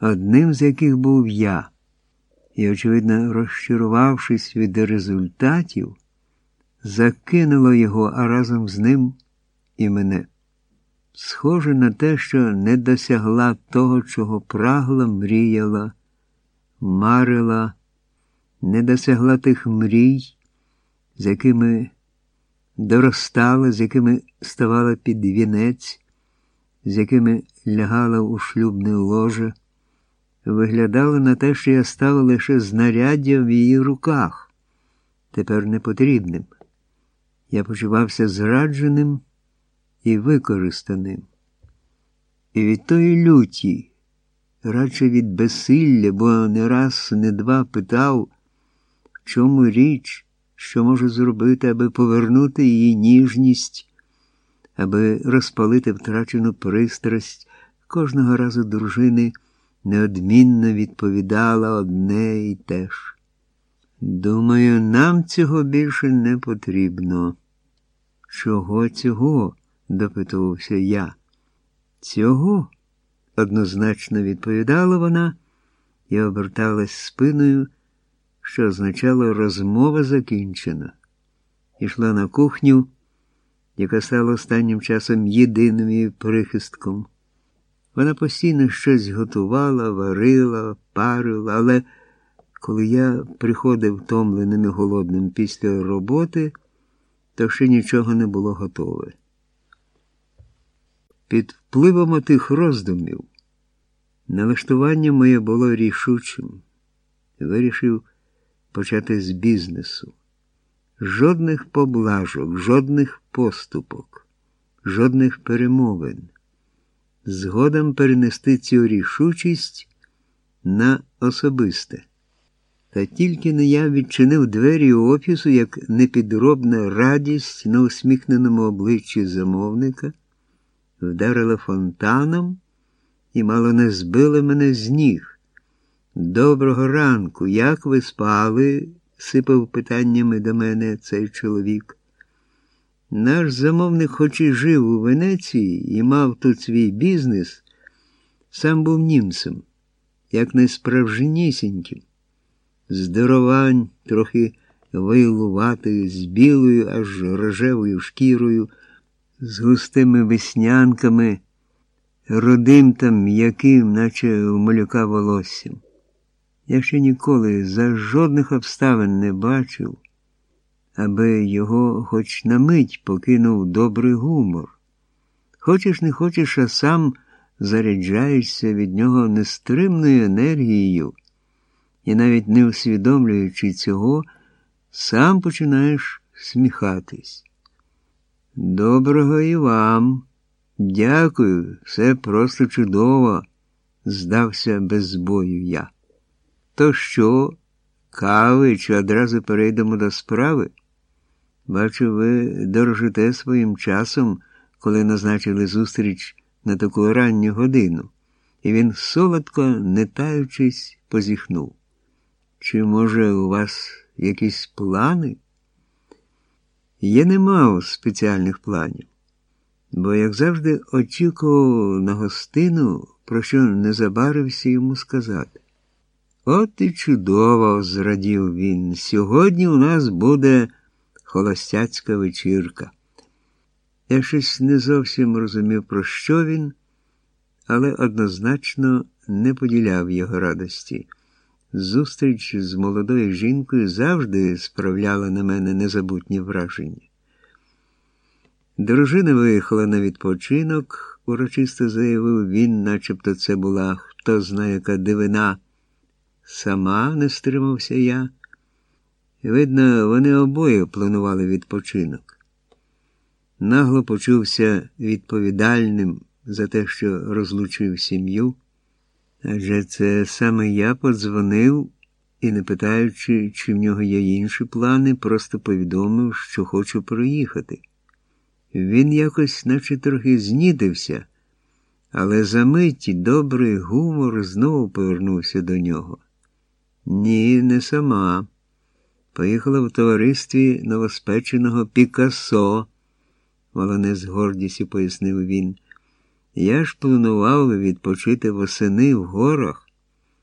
одним з яких був я, і, очевидно, розчарувавшись від результатів, закинуло його, а разом з ним і мене. Схоже на те, що не досягла того, чого прагла, мріяла, марила, не досягла тих мрій, з якими доростала, з якими ставала під вінець, з якими лягала у шлюбне ложе, виглядало на те, що я став лише знаряддя в її руках, тепер непотрібним. Я почувався зрадженим і використаним. І від тої люті, радше від безсилля, бо не раз, не два питав, в чому річ, що можу зробити, аби повернути її ніжність, аби розпалити втрачену пристрасть, кожного разу дружини неодмінно відповідала одне і те ж. Думаю, нам цього більше не потрібно. Чого цього? допитувався я. Цього? однозначно відповідала вона і оберталась спиною, що означало розмова закінчена. Ішла на кухню, яка стала останнім часом єдиним прихистком. Вона постійно щось готувала, варила, парила, але коли я приходив втомленим і голодним після роботи, то ще нічого не було готове. Під впливом тих роздумів налаштування моє було рішучим. Вирішив почати з бізнесу. Жодних поблажок, жодних поступок, жодних перемовин. Згодом перенести цю рішучість на особисте. Та тільки не я відчинив двері офісу, як непідробна радість на усміхненому обличчі замовника вдарила фонтаном і мало не збила мене з ніг. Доброго ранку, як ви спали? сипав питаннями до мене цей чоловік. Наш замовник, хоч і жив у Венеції і мав тут свій бізнес, сам був німцем, як найсправжнісіньким. Здоровань, трохи вайлуватою, з білою, аж рожевою шкірою, з густими веснянками, родим та м'яким, наче у малюка волоссям. Я ще ніколи за жодних обставин не бачив, аби його хоч на мить покинув добрий гумор. Хочеш не хочеш, а сам заряджаєшся від нього нестримною енергією, і навіть не усвідомлюючи цього, сам починаєш сміхатись. Доброго і вам. Дякую, все просто чудово, здався без збою я. То що, кави, чи одразу перейдемо до справи? Бачу, ви дорожите своїм часом, коли назначили зустріч на таку ранню годину, і він солодко, не таючись, позіхнув. Чи, може, у вас якісь плани? Я не мав спеціальних планів, бо, як завжди, очікував на гостину, про що не забарився йому сказати. От і чудово, зрадів він. Сьогодні у нас буде холостяцька вечірка. Я щось не зовсім розумів, про що він, але однозначно не поділяв його радості. Зустріч з молодою жінкою завжди справляла на мене незабутні враження. Дружина виїхала на відпочинок, урочисто заявив він, начебто це була хто знає яка дивина. Сама не стримався я. Видно, вони обоє планували відпочинок. Нагло почувся відповідальним за те, що розлучив сім'ю. Адже це саме я подзвонив і, не питаючи, чи в нього є інші плани, просто повідомив, що хочу проїхати. Він якось, наче трохи знідився, але за миті добрий гумор знову повернувся до нього. Ні, не сама. Поїхала в товаристві новоспеченого Пікассо, волоне не з гордістю пояснив він. Я ж планував відпочити восени в горах.